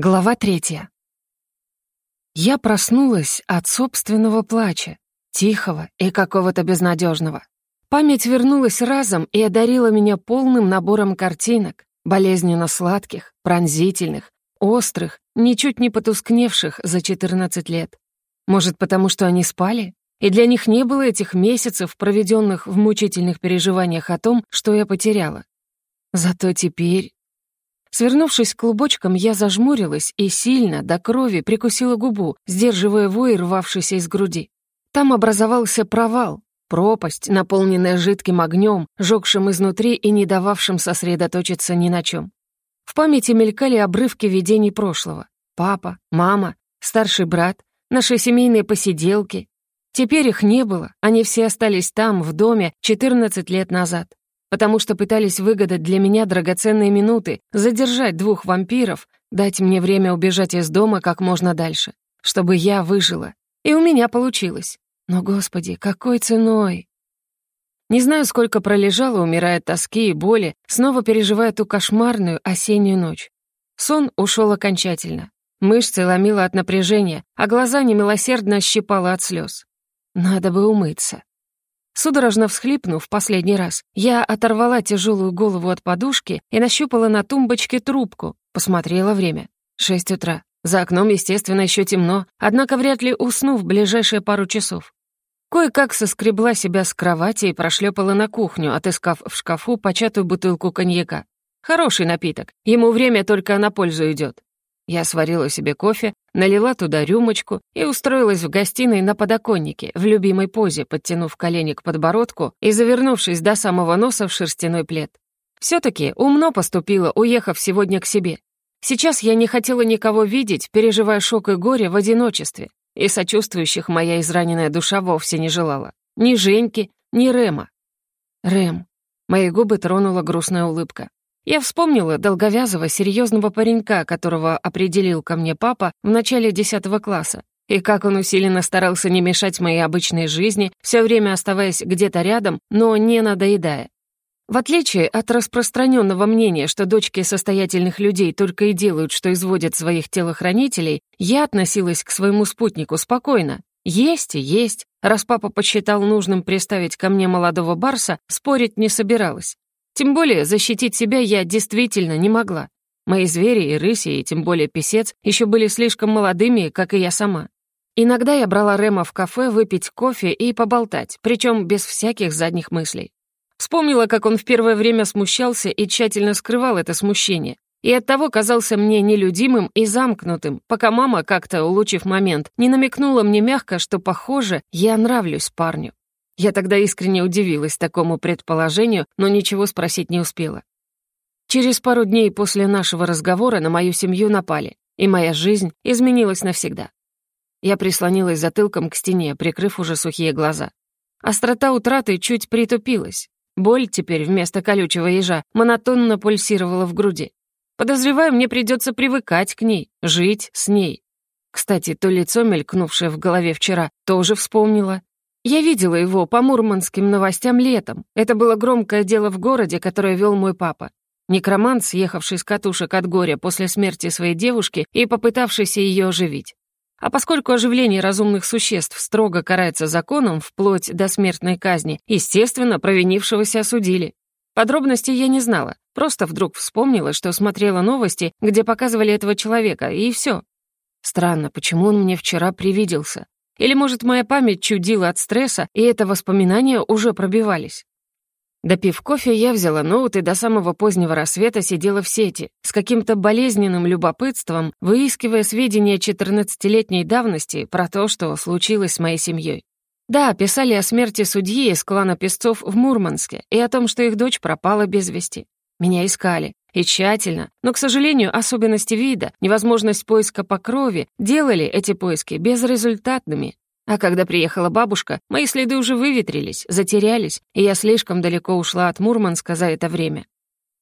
Глава третья. Я проснулась от собственного плача, тихого и какого-то безнадежного. Память вернулась разом и одарила меня полным набором картинок, болезненно сладких, пронзительных, острых, ничуть не потускневших за 14 лет. Может, потому что они спали? И для них не было этих месяцев, проведенных в мучительных переживаниях о том, что я потеряла. Зато теперь Свернувшись клубочком, я зажмурилась и сильно, до крови, прикусила губу, сдерживая вой, рвавшийся из груди. Там образовался провал, пропасть, наполненная жидким огнем, жёгшим изнутри и не дававшим сосредоточиться ни на чем. В памяти мелькали обрывки видений прошлого. Папа, мама, старший брат, наши семейные посиделки. Теперь их не было, они все остались там, в доме, 14 лет назад потому что пытались выгадать для меня драгоценные минуты, задержать двух вампиров, дать мне время убежать из дома как можно дальше, чтобы я выжила. И у меня получилось. Но, господи, какой ценой? Не знаю, сколько пролежала, умирая от тоски и боли, снова переживая ту кошмарную осеннюю ночь. Сон ушел окончательно. Мышцы ломило от напряжения, а глаза немилосердно щипало от слез. Надо бы умыться. Судорожно всхлипнув последний раз, я оторвала тяжелую голову от подушки и нащупала на тумбочке трубку. Посмотрела время. Шесть утра. За окном, естественно, еще темно, однако вряд ли усну в ближайшие пару часов. Кое-как соскребла себя с кровати и прошлепала на кухню, отыскав в шкафу початую бутылку коньяка. Хороший напиток, ему время только на пользу идет. Я сварила себе кофе, налила туда рюмочку и устроилась в гостиной на подоконнике, в любимой позе, подтянув колени к подбородку и завернувшись до самого носа в шерстяной плед. Все-таки умно поступила, уехав сегодня к себе. Сейчас я не хотела никого видеть, переживая шок и горе в одиночестве, и сочувствующих моя израненная душа вовсе не желала. Ни Женьки, ни Рема. Рэм. Мои губы тронула грустная улыбка. Я вспомнила долговязого, серьезного паренька, которого определил ко мне папа в начале 10 класса, и как он усиленно старался не мешать моей обычной жизни, все время оставаясь где-то рядом, но не надоедая. В отличие от распространенного мнения, что дочки состоятельных людей только и делают, что изводят своих телохранителей, я относилась к своему спутнику спокойно. Есть и есть. Раз папа посчитал нужным приставить ко мне молодого барса, спорить не собиралась. Тем более защитить себя я действительно не могла. Мои звери и рыси, и тем более писец, еще были слишком молодыми, как и я сама. Иногда я брала Рема в кафе выпить кофе и поболтать, причем без всяких задних мыслей. Вспомнила, как он в первое время смущался и тщательно скрывал это смущение, и оттого казался мне нелюдимым и замкнутым, пока мама, как-то улучив момент, не намекнула мне мягко, что, похоже, я нравлюсь парню. Я тогда искренне удивилась такому предположению, но ничего спросить не успела. Через пару дней после нашего разговора на мою семью напали, и моя жизнь изменилась навсегда. Я прислонилась затылком к стене, прикрыв уже сухие глаза. Острота утраты чуть притупилась. Боль теперь вместо колючего ежа монотонно пульсировала в груди. Подозреваю, мне придется привыкать к ней, жить с ней. Кстати, то лицо, мелькнувшее в голове вчера, тоже вспомнила. Я видела его по мурманским новостям летом. Это было громкое дело в городе, которое вел мой папа. Некромант, съехавший с катушек от горя после смерти своей девушки и попытавшийся ее оживить. А поскольку оживление разумных существ строго карается законом, вплоть до смертной казни, естественно, провинившегося осудили. Подробностей я не знала, просто вдруг вспомнила, что смотрела новости, где показывали этого человека, и все. Странно, почему он мне вчера привиделся? Или, может, моя память чудила от стресса, и это воспоминания уже пробивались? Допив кофе, я взяла ноут и до самого позднего рассвета сидела в сети, с каким-то болезненным любопытством, выискивая сведения 14-летней давности про то, что случилось с моей семьей. Да, писали о смерти судьи из клана Песцов в Мурманске и о том, что их дочь пропала без вести. Меня искали. И тщательно, но, к сожалению, особенности вида, невозможность поиска по крови делали эти поиски безрезультатными. А когда приехала бабушка, мои следы уже выветрились, затерялись, и я слишком далеко ушла от Мурманска за это время.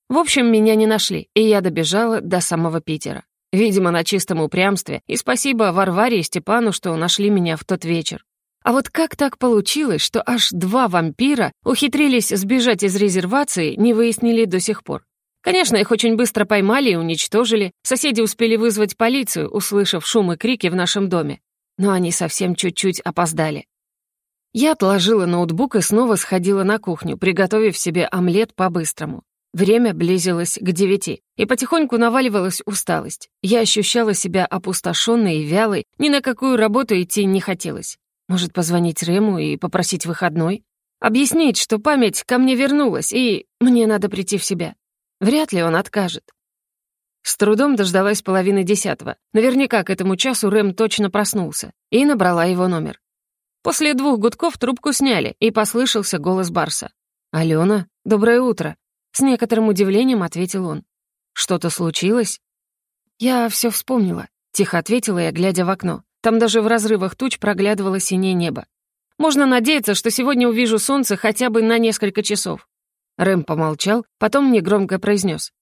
В общем, меня не нашли, и я добежала до самого Питера. Видимо, на чистом упрямстве, и спасибо Варваре и Степану, что нашли меня в тот вечер. А вот как так получилось, что аж два вампира ухитрились сбежать из резервации, не выяснили до сих пор. Конечно, их очень быстро поймали и уничтожили. Соседи успели вызвать полицию, услышав шум и крики в нашем доме. Но они совсем чуть-чуть опоздали. Я отложила ноутбук и снова сходила на кухню, приготовив себе омлет по-быстрому. Время близилось к девяти, и потихоньку наваливалась усталость. Я ощущала себя опустошенной и вялой, ни на какую работу идти не хотелось. Может, позвонить Рему и попросить выходной? Объяснить, что память ко мне вернулась, и мне надо прийти в себя. Вряд ли он откажет. С трудом дождалась половины десятого. Наверняка к этому часу Рэм точно проснулся. И набрала его номер. После двух гудков трубку сняли, и послышался голос Барса. «Алена, доброе утро!» С некоторым удивлением ответил он. «Что-то случилось?» «Я все вспомнила», — тихо ответила я, глядя в окно. Там даже в разрывах туч проглядывало синее небо. «Можно надеяться, что сегодня увижу солнце хотя бы на несколько часов. Рэм помолчал, потом негромко произнес.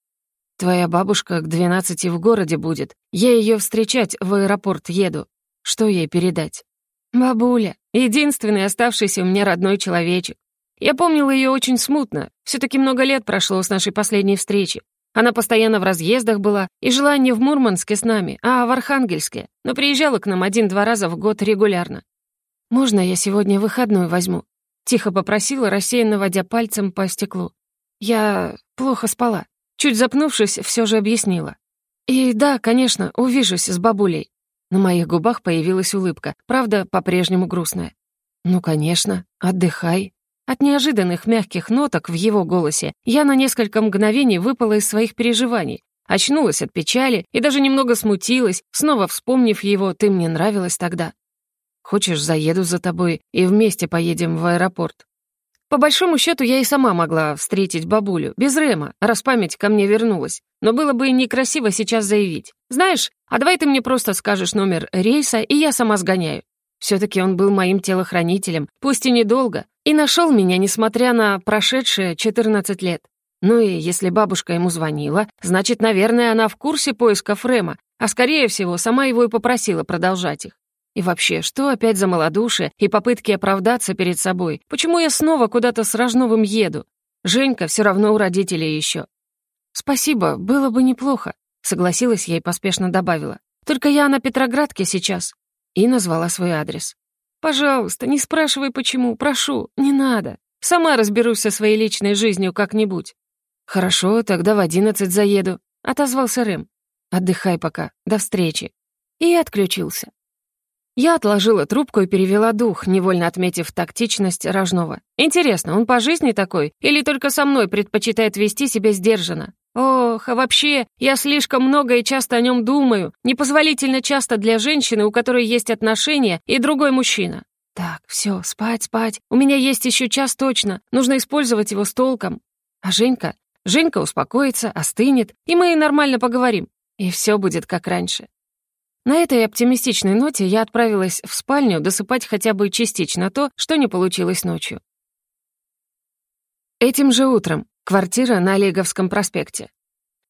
«Твоя бабушка к двенадцати в городе будет. Я ее встречать в аэропорт еду. Что ей передать?» «Бабуля, единственный оставшийся у меня родной человечек. Я помнила ее очень смутно. все таки много лет прошло с нашей последней встречи. Она постоянно в разъездах была и жила не в Мурманске с нами, а в Архангельске, но приезжала к нам один-два раза в год регулярно. «Можно я сегодня выходной возьму?» Тихо попросила, рассеянно водя пальцем по стеклу. «Я плохо спала». Чуть запнувшись, все же объяснила. «И да, конечно, увижусь с бабулей». На моих губах появилась улыбка, правда, по-прежнему грустная. «Ну, конечно, отдыхай». От неожиданных мягких ноток в его голосе я на несколько мгновений выпала из своих переживаний, очнулась от печали и даже немного смутилась, снова вспомнив его «ты мне нравилась тогда». Хочешь, заеду за тобой и вместе поедем в аэропорт?» По большому счету, я и сама могла встретить бабулю, без Рема, раз память ко мне вернулась. Но было бы некрасиво сейчас заявить. «Знаешь, а давай ты мне просто скажешь номер рейса, и я сама сгоняю». Все-таки он был моим телохранителем, пусть и недолго, и нашел меня, несмотря на прошедшие 14 лет. Ну и если бабушка ему звонила, значит, наверное, она в курсе поисков Рема, а скорее всего, сама его и попросила продолжать их. И вообще, что опять за малодушие и попытки оправдаться перед собой? Почему я снова куда-то с Рожновым еду? Женька все равно у родителей еще. «Спасибо, было бы неплохо», — согласилась я и поспешно добавила. «Только я на Петроградке сейчас». И назвала свой адрес. «Пожалуйста, не спрашивай, почему, прошу, не надо. Сама разберусь со своей личной жизнью как-нибудь». «Хорошо, тогда в одиннадцать заеду», — отозвался Рэм. «Отдыхай пока, до встречи». И отключился. Я отложила трубку и перевела дух, невольно отметив тактичность Рожнова. Интересно, он по жизни такой или только со мной предпочитает вести себя сдержанно? Ох, а вообще, я слишком много и часто о нем думаю, непозволительно часто для женщины, у которой есть отношения, и другой мужчина. Так, все, спать, спать. У меня есть еще час точно, нужно использовать его с толком. А Женька? Женька успокоится, остынет, и мы нормально поговорим. И все будет как раньше. На этой оптимистичной ноте я отправилась в спальню досыпать хотя бы частично то, что не получилось ночью. Этим же утром. Квартира на Олеговском проспекте.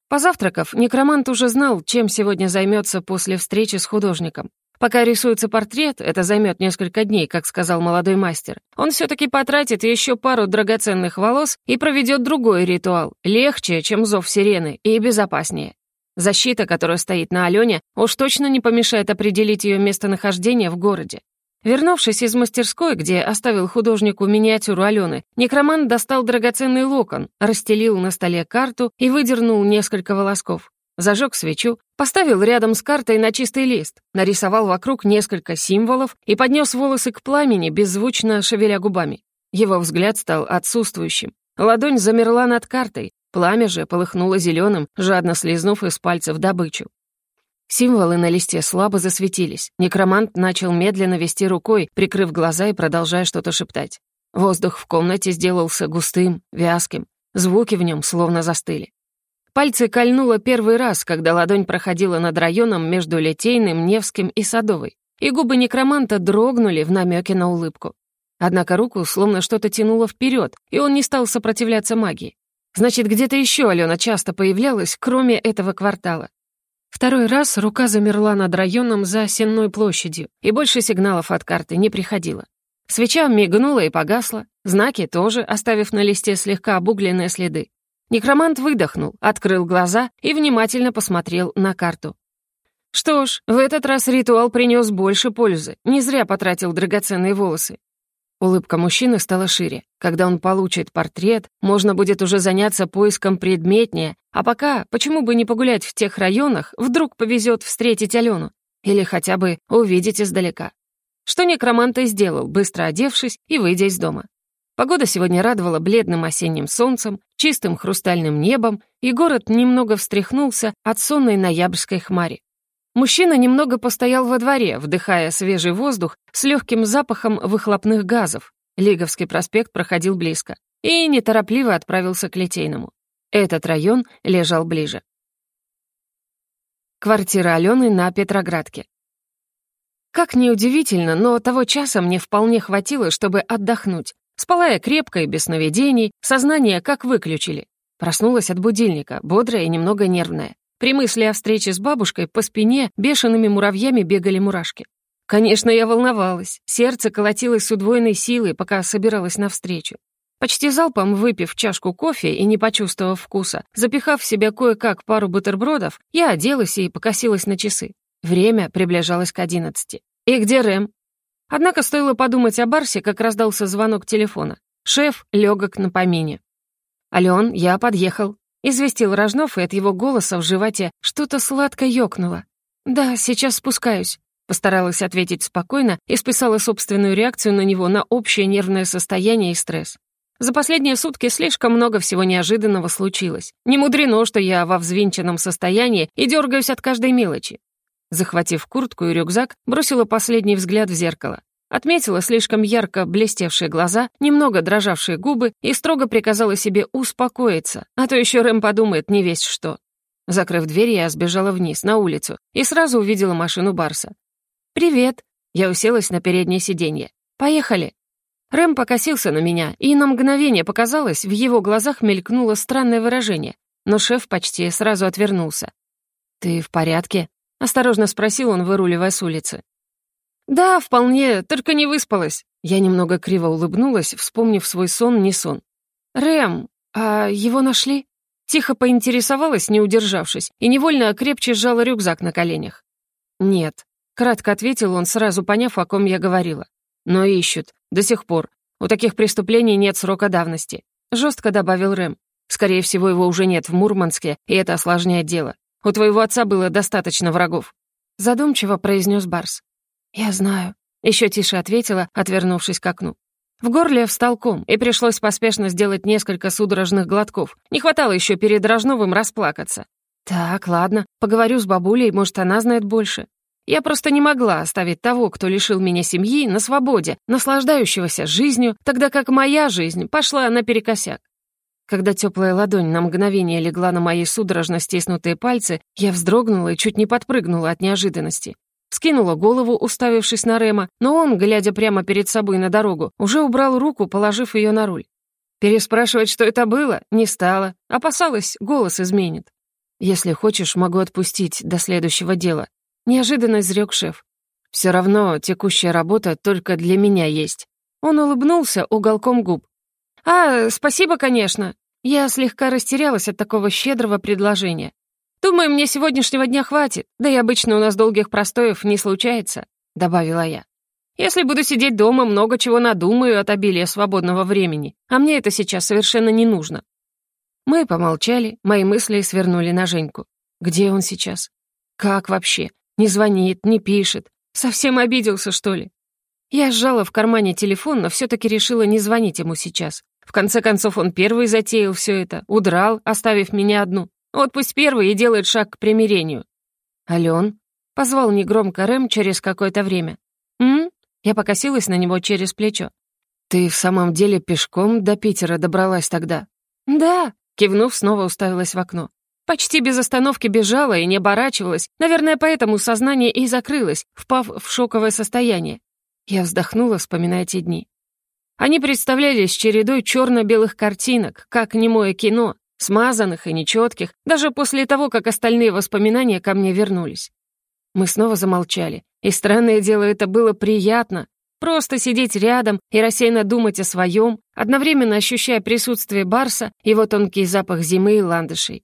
Позавтракав, некромант уже знал, чем сегодня займется после встречи с художником. Пока рисуется портрет, это займет несколько дней, как сказал молодой мастер. Он все-таки потратит еще пару драгоценных волос и проведет другой ритуал, легче, чем зов сирены, и безопаснее. Защита, которая стоит на Алене, уж точно не помешает определить ее местонахождение в городе. Вернувшись из мастерской, где оставил художнику миниатюру Алены, некромант достал драгоценный локон, расстелил на столе карту и выдернул несколько волосков. Зажег свечу, поставил рядом с картой на чистый лист, нарисовал вокруг несколько символов и поднес волосы к пламени, беззвучно шевеля губами. Его взгляд стал отсутствующим. Ладонь замерла над картой, Пламя же полыхнуло зеленым, жадно слизнув из пальцев добычу. Символы на листе слабо засветились. Некромант начал медленно вести рукой, прикрыв глаза и продолжая что-то шептать. Воздух в комнате сделался густым, вязким. Звуки в нем словно застыли. Пальцы кольнуло первый раз, когда ладонь проходила над районом между Литейным, Невским и Садовой, и губы некроманта дрогнули в намеке на улыбку. Однако руку словно что-то тянуло вперед, и он не стал сопротивляться магии. Значит, где-то еще Алена часто появлялась, кроме этого квартала. Второй раз рука замерла над районом за Сенной площадью, и больше сигналов от карты не приходило. Свеча мигнула и погасла, знаки тоже, оставив на листе слегка обугленные следы. Некромант выдохнул, открыл глаза и внимательно посмотрел на карту. Что ж, в этот раз ритуал принес больше пользы, не зря потратил драгоценные волосы. Улыбка мужчины стала шире. Когда он получит портрет, можно будет уже заняться поиском предметнее, а пока, почему бы не погулять в тех районах, вдруг повезет встретить Алену. Или хотя бы увидеть издалека. Что некромант и сделал, быстро одевшись и выйдя из дома. Погода сегодня радовала бледным осенним солнцем, чистым хрустальным небом, и город немного встряхнулся от сонной ноябрьской хмари. Мужчина немного постоял во дворе, вдыхая свежий воздух с легким запахом выхлопных газов. Лиговский проспект проходил близко и неторопливо отправился к Литейному. Этот район лежал ближе. Квартира Алены на Петроградке. Как неудивительно, но того часа мне вполне хватило, чтобы отдохнуть. Спала я крепко и без сновидений, сознание как выключили. Проснулась от будильника, бодрая и немного нервная. При мысли о встрече с бабушкой по спине бешеными муравьями бегали мурашки. Конечно, я волновалась. Сердце колотилось с удвоенной силой, пока собиралась навстречу. Почти залпом выпив чашку кофе и не почувствовав вкуса, запихав в себя кое-как пару бутербродов, я оделась и покосилась на часы. Время приближалось к одиннадцати. «И где Рэм?» Однако стоило подумать о Барсе, как раздался звонок телефона. Шеф легок на помине. «Ален, я подъехал», Известил Рожнов, и от его голоса в животе что-то сладко ёкнуло. «Да, сейчас спускаюсь», — постаралась ответить спокойно и списала собственную реакцию на него на общее нервное состояние и стресс. За последние сутки слишком много всего неожиданного случилось. Не мудрено, что я во взвинченном состоянии и дергаюсь от каждой мелочи. Захватив куртку и рюкзак, бросила последний взгляд в зеркало. Отметила слишком ярко блестевшие глаза, немного дрожавшие губы и строго приказала себе успокоиться, а то еще Рэм подумает не весь что. Закрыв дверь, я сбежала вниз, на улицу, и сразу увидела машину Барса. «Привет!» Я уселась на переднее сиденье. «Поехали!» Рэм покосился на меня, и на мгновение показалось, в его глазах мелькнуло странное выражение, но шеф почти сразу отвернулся. «Ты в порядке?» — осторожно спросил он, выруливая с улицы. «Да, вполне, только не выспалась». Я немного криво улыбнулась, вспомнив свой сон, не сон. «Рэм, а его нашли?» Тихо поинтересовалась, не удержавшись, и невольно крепче сжала рюкзак на коленях. «Нет», — кратко ответил он, сразу поняв, о ком я говорила. «Но ищут. До сих пор. У таких преступлений нет срока давности», — жестко добавил Рэм. «Скорее всего, его уже нет в Мурманске, и это осложняет дело. У твоего отца было достаточно врагов». Задумчиво произнес Барс. «Я знаю», — еще тише ответила, отвернувшись к окну. В горле встал ком, и пришлось поспешно сделать несколько судорожных глотков. Не хватало еще перед Рожновым расплакаться. «Так, ладно, поговорю с бабулей, может, она знает больше». Я просто не могла оставить того, кто лишил меня семьи, на свободе, наслаждающегося жизнью, тогда как моя жизнь пошла наперекосяк. Когда теплая ладонь на мгновение легла на мои судорожно стиснутые пальцы, я вздрогнула и чуть не подпрыгнула от неожиданности. Скинула голову, уставившись на Рема, но он, глядя прямо перед собой на дорогу, уже убрал руку, положив ее на руль. Переспрашивать, что это было, не стала. Опасалась, голос изменит. «Если хочешь, могу отпустить до следующего дела», — неожиданно изрек шеф. «Все равно текущая работа только для меня есть». Он улыбнулся уголком губ. «А, спасибо, конечно». Я слегка растерялась от такого щедрого предложения. «Думаю, мне сегодняшнего дня хватит, да и обычно у нас долгих простоев не случается», — добавила я. «Если буду сидеть дома, много чего надумаю от обилия свободного времени, а мне это сейчас совершенно не нужно». Мы помолчали, мои мысли свернули на Женьку. Где он сейчас? Как вообще? Не звонит, не пишет. Совсем обиделся, что ли? Я сжала в кармане телефон, но все-таки решила не звонить ему сейчас. В конце концов, он первый затеял все это, удрал, оставив меня одну. Вот пусть первый и делает шаг к примирению. «Ален?» — позвал негромко Рэм через какое-то время. «М?» — я покосилась на него через плечо. «Ты в самом деле пешком до Питера добралась тогда?» «Да», — кивнув, снова уставилась в окно. Почти без остановки бежала и не оборачивалась, наверное, поэтому сознание и закрылось, впав в шоковое состояние. Я вздохнула, вспоминая те дни. Они представлялись чередой черно-белых картинок, как немое кино, смазанных и нечетких, даже после того, как остальные воспоминания ко мне вернулись. Мы снова замолчали, и странное дело, это было приятно. Просто сидеть рядом и рассеянно думать о своем, одновременно ощущая присутствие Барса, его тонкий запах зимы и ландышей.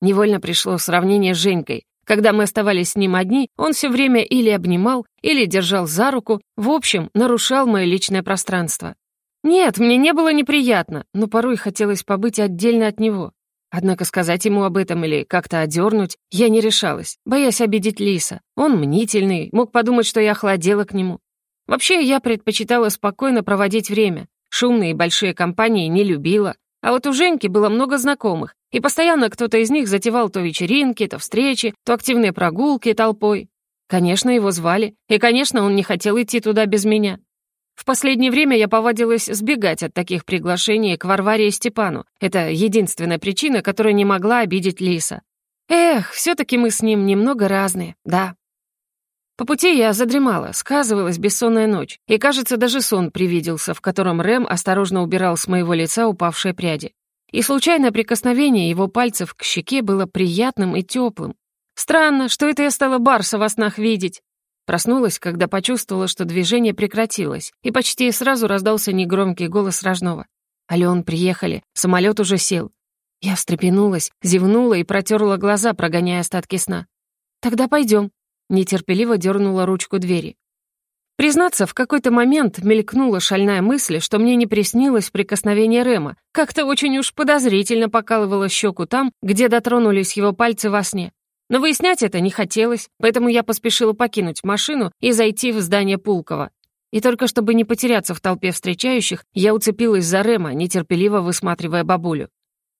Невольно пришло сравнение с Женькой. Когда мы оставались с ним одни, он все время или обнимал, или держал за руку, в общем, нарушал мое личное пространство. Нет, мне не было неприятно, но порой хотелось побыть отдельно от него. Однако сказать ему об этом или как-то одернуть я не решалась, боясь обидеть Лиса. Он мнительный, мог подумать, что я охладела к нему. Вообще, я предпочитала спокойно проводить время. Шумные и большие компании не любила. А вот у Женьки было много знакомых, и постоянно кто-то из них затевал то вечеринки, то встречи, то активные прогулки толпой. Конечно, его звали, и, конечно, он не хотел идти туда без меня. В последнее время я повадилась сбегать от таких приглашений к Варваре и Степану. Это единственная причина, которая не могла обидеть Лиса. Эх, все таки мы с ним немного разные, да. По пути я задремала, сказывалась бессонная ночь, и, кажется, даже сон привиделся, в котором Рэм осторожно убирал с моего лица упавшие пряди. И случайное прикосновение его пальцев к щеке было приятным и теплым. Странно, что это я стала Барса во снах видеть. Проснулась, когда почувствовала, что движение прекратилось, и почти сразу раздался негромкий голос Рожнова. «Ален, приехали, самолет уже сел». Я встрепенулась, зевнула и протерла глаза, прогоняя остатки сна. «Тогда пойдем», — нетерпеливо дернула ручку двери. Признаться, в какой-то момент мелькнула шальная мысль, что мне не приснилось прикосновение Рема. Как-то очень уж подозрительно покалывало щеку там, где дотронулись его пальцы во сне. Но выяснять это не хотелось, поэтому я поспешила покинуть машину и зайти в здание Пулкова. И только чтобы не потеряться в толпе встречающих, я уцепилась за Рема, нетерпеливо высматривая бабулю.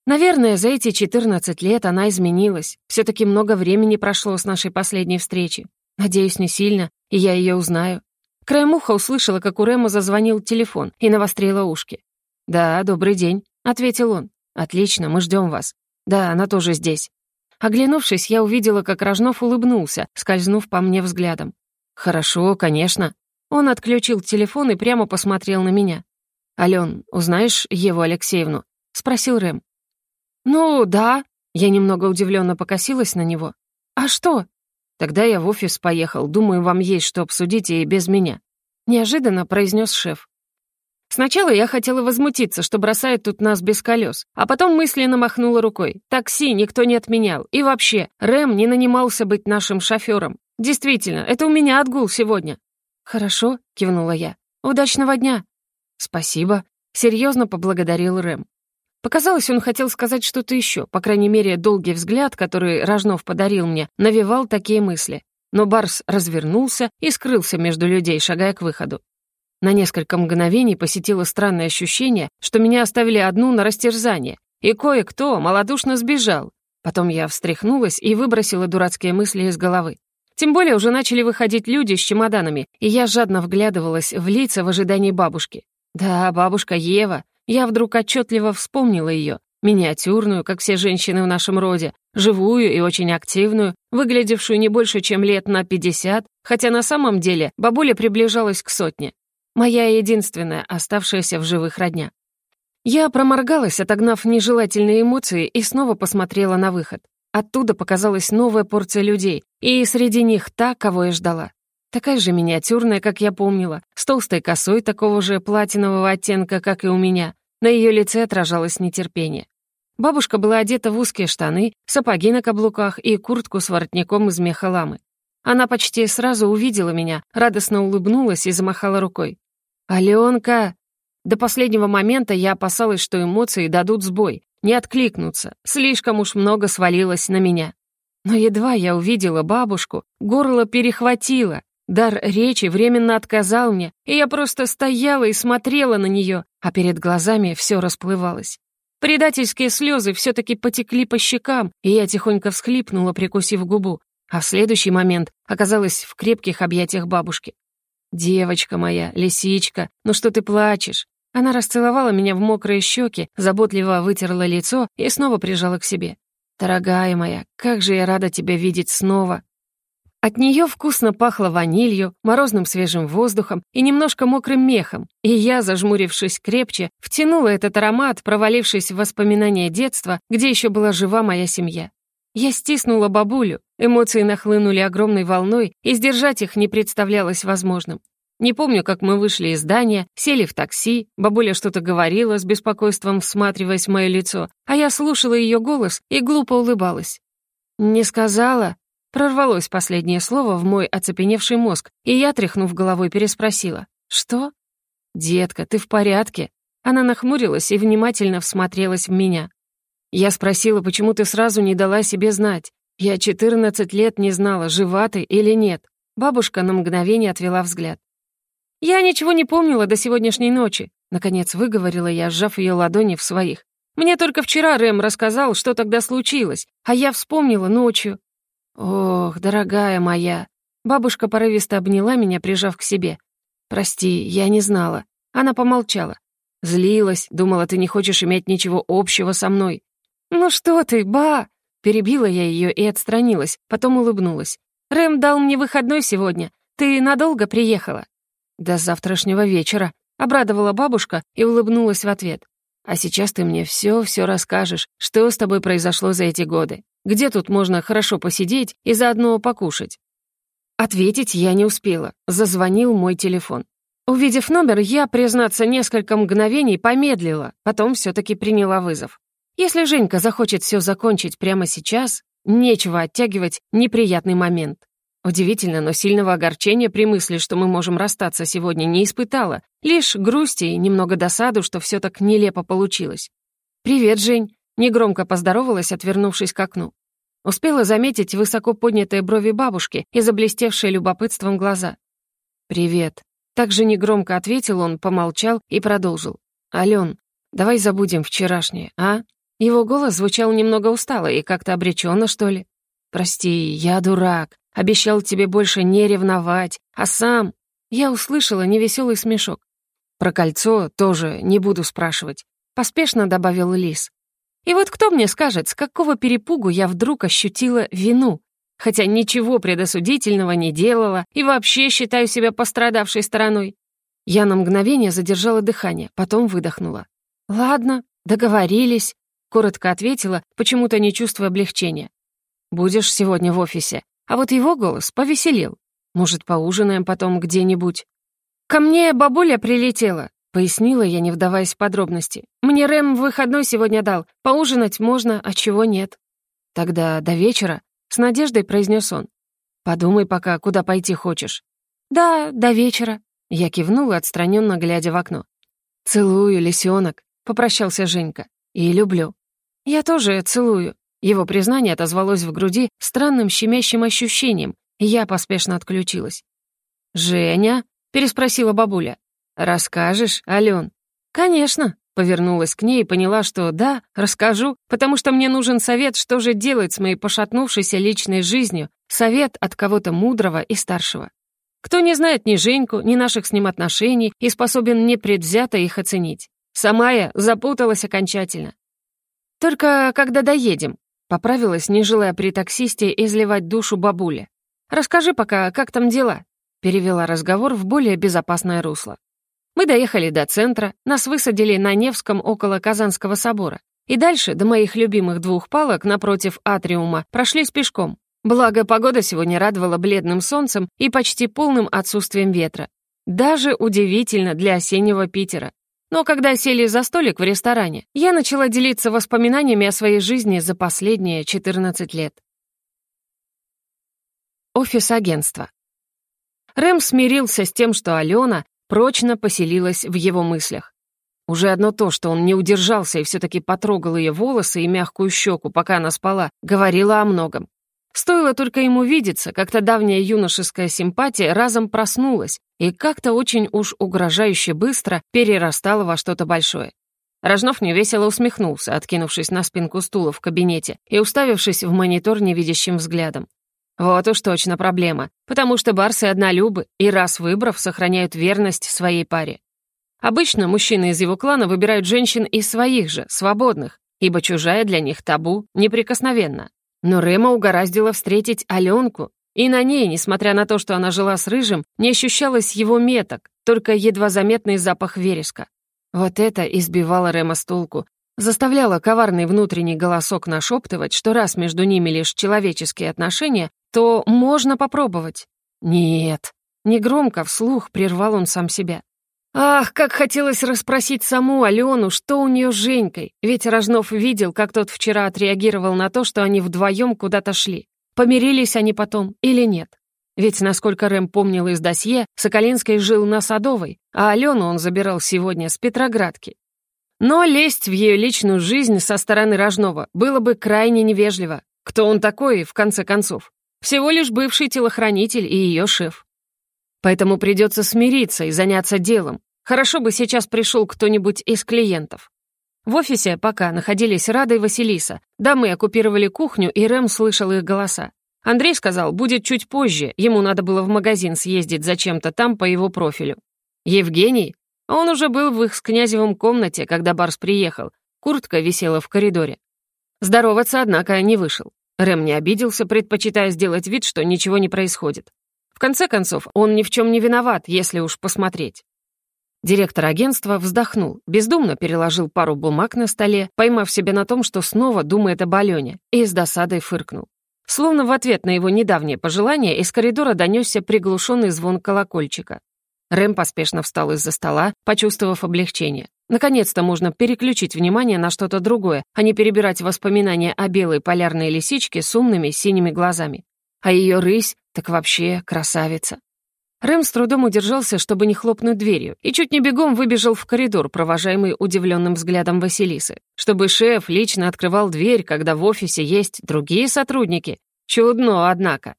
Наверное, за эти 14 лет она изменилась. все таки много времени прошло с нашей последней встречи. Надеюсь, не сильно, и я ее узнаю. Краем уха услышала, как у Рема зазвонил телефон и навострила ушки. «Да, добрый день», — ответил он. «Отлично, мы ждем вас. Да, она тоже здесь. Оглянувшись, я увидела, как Рожнов улыбнулся, скользнув по мне взглядом. «Хорошо, конечно». Он отключил телефон и прямо посмотрел на меня. «Ален, узнаешь Еву Алексеевну?» — спросил Рэм. «Ну, да». Я немного удивленно покосилась на него. «А что?» «Тогда я в офис поехал. Думаю, вам есть что обсудить и без меня», — неожиданно произнес шеф. Сначала я хотела возмутиться, что бросает тут нас без колес, а потом мысленно махнула рукой. Такси никто не отменял. И вообще, Рэм не нанимался быть нашим шофером. Действительно, это у меня отгул сегодня. «Хорошо», — кивнула я. «Удачного дня». «Спасибо», — серьезно поблагодарил Рэм. Показалось, он хотел сказать что-то еще, по крайней мере, долгий взгляд, который Рожнов подарил мне, навевал такие мысли. Но Барс развернулся и скрылся между людей, шагая к выходу. На несколько мгновений посетило странное ощущение, что меня оставили одну на растерзание, и кое-кто малодушно сбежал. Потом я встряхнулась и выбросила дурацкие мысли из головы. Тем более уже начали выходить люди с чемоданами, и я жадно вглядывалась в лица в ожидании бабушки. Да, бабушка Ева. Я вдруг отчетливо вспомнила ее, миниатюрную, как все женщины в нашем роде, живую и очень активную, выглядевшую не больше, чем лет на 50, хотя на самом деле бабуля приближалась к сотне. Моя единственная, оставшаяся в живых родня. Я проморгалась, отогнав нежелательные эмоции, и снова посмотрела на выход. Оттуда показалась новая порция людей, и среди них та, кого я ждала. Такая же миниатюрная, как я помнила, с толстой косой такого же платинового оттенка, как и у меня. На ее лице отражалось нетерпение. Бабушка была одета в узкие штаны, сапоги на каблуках и куртку с воротником из меха ламы. Она почти сразу увидела меня, радостно улыбнулась и замахала рукой. «Аленка!» До последнего момента я опасалась, что эмоции дадут сбой, не откликнутся, слишком уж много свалилось на меня. Но едва я увидела бабушку, горло перехватило, дар речи временно отказал мне, и я просто стояла и смотрела на нее, а перед глазами все расплывалось. Предательские слезы все-таки потекли по щекам, и я тихонько всхлипнула, прикусив губу, а в следующий момент оказалась в крепких объятиях бабушки. «Девочка моя, лисичка, ну что ты плачешь?» Она расцеловала меня в мокрые щеки, заботливо вытерла лицо и снова прижала к себе. «Дорогая моя, как же я рада тебя видеть снова!» От нее вкусно пахло ванилью, морозным свежим воздухом и немножко мокрым мехом, и я, зажмурившись крепче, втянула этот аромат, провалившись в воспоминания детства, где еще была жива моя семья. Я стиснула бабулю, эмоции нахлынули огромной волной, и сдержать их не представлялось возможным. Не помню, как мы вышли из здания, сели в такси, бабуля что-то говорила с беспокойством, всматриваясь в мое лицо, а я слушала ее голос и глупо улыбалась. «Не сказала?» Прорвалось последнее слово в мой оцепеневший мозг, и я, тряхнув головой, переспросила. «Что?» «Детка, ты в порядке?» Она нахмурилась и внимательно всмотрелась в меня. Я спросила, почему ты сразу не дала себе знать. Я 14 лет не знала, жива ты или нет. Бабушка на мгновение отвела взгляд. «Я ничего не помнила до сегодняшней ночи», — наконец выговорила я, сжав ее ладони в своих. «Мне только вчера Рэм рассказал, что тогда случилось, а я вспомнила ночью». «Ох, дорогая моя!» Бабушка порывисто обняла меня, прижав к себе. «Прости, я не знала». Она помолчала. Злилась, думала, ты не хочешь иметь ничего общего со мной. «Ну что ты, ба!» Перебила я ее и отстранилась, потом улыбнулась. «Рэм дал мне выходной сегодня. Ты надолго приехала?» «До завтрашнего вечера», — обрадовала бабушка и улыбнулась в ответ. «А сейчас ты мне все-все расскажешь, что с тобой произошло за эти годы. Где тут можно хорошо посидеть и заодно покушать?» Ответить я не успела. Зазвонил мой телефон. Увидев номер, я, признаться, несколько мгновений помедлила, потом все таки приняла вызов. Если Женька захочет все закончить прямо сейчас, нечего оттягивать неприятный момент. Удивительно, но сильного огорчения при мысли, что мы можем расстаться сегодня, не испытала. Лишь грусти и немного досаду, что все так нелепо получилось. «Привет, Жень», — негромко поздоровалась, отвернувшись к окну. Успела заметить высоко поднятые брови бабушки и заблестевшие любопытством глаза. «Привет», — также негромко ответил он, помолчал и продолжил. «Ален, давай забудем вчерашнее, а?» Его голос звучал немного устало и как-то обреченно, что ли. «Прости, я дурак. Обещал тебе больше не ревновать, а сам...» Я услышала невеселый смешок. «Про кольцо тоже не буду спрашивать», — поспешно добавил Лис. «И вот кто мне скажет, с какого перепугу я вдруг ощутила вину, хотя ничего предосудительного не делала и вообще считаю себя пострадавшей стороной?» Я на мгновение задержала дыхание, потом выдохнула. «Ладно, договорились», — коротко ответила, почему-то не чувствуя облегчения. «Будешь сегодня в офисе?» А вот его голос повеселил. Может, поужинаем потом где-нибудь? «Ко мне бабуля прилетела», — пояснила я, не вдаваясь в подробности. «Мне Рэм выходной сегодня дал. Поужинать можно, а чего нет». «Тогда до вечера», — с надеждой произнес он. «Подумай пока, куда пойти хочешь». «Да, до вечера», — я кивнула, отстраненно глядя в окно. «Целую, лисенок», — попрощался Женька. «И люблю». «Я тоже целую», его признание отозвалось в груди странным щемящим ощущением, я поспешно отключилась. «Женя?» — переспросила бабуля. «Расскажешь, Ален?» «Конечно», — повернулась к ней и поняла, что да, расскажу, потому что мне нужен совет, что же делать с моей пошатнувшейся личной жизнью, совет от кого-то мудрого и старшего. Кто не знает ни Женьку, ни наших с ним отношений и способен непредвзято их оценить. Сама я запуталась окончательно. «Только когда доедем», Поправилась, не желая при таксисте изливать душу бабуле. «Расскажи пока, как там дела?» Перевела разговор в более безопасное русло. Мы доехали до центра, нас высадили на Невском около Казанского собора. И дальше, до моих любимых двух палок напротив атриума, прошлись пешком. Благо, погода сегодня радовала бледным солнцем и почти полным отсутствием ветра. Даже удивительно для осеннего Питера. Но когда сели за столик в ресторане, я начала делиться воспоминаниями о своей жизни за последние 14 лет. Офис агентства. Рэм смирился с тем, что Алена прочно поселилась в его мыслях. Уже одно то, что он не удержался и все-таки потрогал ее волосы и мягкую щеку, пока она спала, говорило о многом. Стоило только ему видеться, как-то давняя юношеская симпатия разом проснулась и как-то очень уж угрожающе быстро перерастала во что-то большое. Рожнов невесело усмехнулся, откинувшись на спинку стула в кабинете и уставившись в монитор невидящим взглядом. Вот уж точно проблема, потому что барсы однолюбы и раз выбрав, сохраняют верность своей паре. Обычно мужчины из его клана выбирают женщин из своих же, свободных, ибо чужая для них табу неприкосновенна. Но Рема угораздило встретить Аленку, и на ней, несмотря на то, что она жила с Рыжим, не ощущалось его меток, только едва заметный запах вереска. Вот это избивало Рема с толку, заставляло коварный внутренний голосок нашептывать, что раз между ними лишь человеческие отношения, то можно попробовать. Нет. Негромко, вслух прервал он сам себя. Ах, как хотелось расспросить саму Алену, что у нее с Женькой, ведь Рожнов видел, как тот вчера отреагировал на то, что они вдвоем куда-то шли. Помирились они потом или нет? Ведь, насколько Рэм помнил из досье, Соколинский жил на Садовой, а Алену он забирал сегодня с Петроградки. Но лезть в ее личную жизнь со стороны Рожнова было бы крайне невежливо. Кто он такой, в конце концов? Всего лишь бывший телохранитель и ее шеф. Поэтому придется смириться и заняться делом. Хорошо бы сейчас пришел кто-нибудь из клиентов. В офисе пока находились Рада и Василиса. Дамы оккупировали кухню, и Рэм слышал их голоса. Андрей сказал, будет чуть позже, ему надо было в магазин съездить зачем-то там по его профилю. Евгений? Он уже был в их с Князевым комнате, когда Барс приехал. Куртка висела в коридоре. Здороваться, однако, не вышел. Рэм не обиделся, предпочитая сделать вид, что ничего не происходит. В конце концов, он ни в чем не виноват, если уж посмотреть. Директор агентства вздохнул, бездумно переложил пару бумаг на столе, поймав себя на том, что снова думает об Алене, и с досадой фыркнул. Словно в ответ на его недавнее пожелание из коридора донесся приглушенный звон колокольчика. Рэм поспешно встал из-за стола, почувствовав облегчение. Наконец-то можно переключить внимание на что-то другое, а не перебирать воспоминания о белой полярной лисичке с умными синими глазами. А ее рысь так вообще красавица. Рэм с трудом удержался, чтобы не хлопнуть дверью, и чуть не бегом выбежал в коридор, провожаемый удивленным взглядом Василисы. Чтобы шеф лично открывал дверь, когда в офисе есть другие сотрудники. Чудно, однако.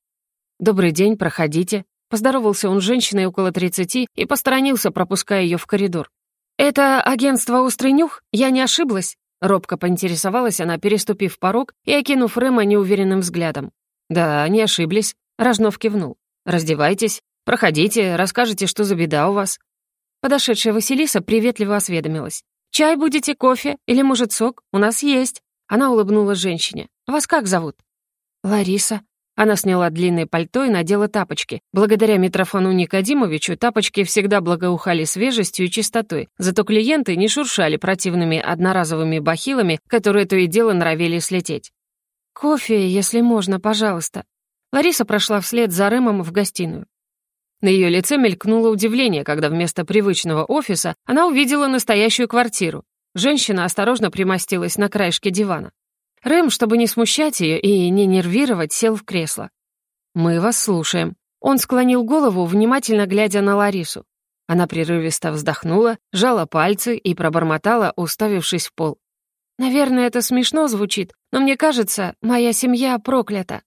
«Добрый день, проходите». Поздоровался он с женщиной около тридцати и посторонился, пропуская ее в коридор. «Это агентство «Острый нюх»? Я не ошиблась?» Робко поинтересовалась она, переступив порог и окинув Рэма неуверенным взглядом. «Да, не ошиблись», — Рожнов кивнул. «Раздевайтесь, проходите, расскажите, что за беда у вас». Подошедшая Василиса приветливо осведомилась. «Чай будете, кофе или, может, сок? У нас есть». Она улыбнулась женщине. «Вас как зовут?» «Лариса». Она сняла длинное пальто и надела тапочки. Благодаря Митрофану Никодимовичу тапочки всегда благоухали свежестью и чистотой, зато клиенты не шуршали противными одноразовыми бахилами, которые то и дело норовили слететь. «Кофе, если можно, пожалуйста». Лариса прошла вслед за Рэмом в гостиную. На ее лице мелькнуло удивление, когда вместо привычного офиса она увидела настоящую квартиру. Женщина осторожно примостилась на краешке дивана. Рэм, чтобы не смущать ее и не нервировать, сел в кресло. «Мы вас слушаем». Он склонил голову, внимательно глядя на Ларису. Она прерывисто вздохнула, жала пальцы и пробормотала, уставившись в пол. «Наверное, это смешно звучит, но мне кажется, моя семья проклята.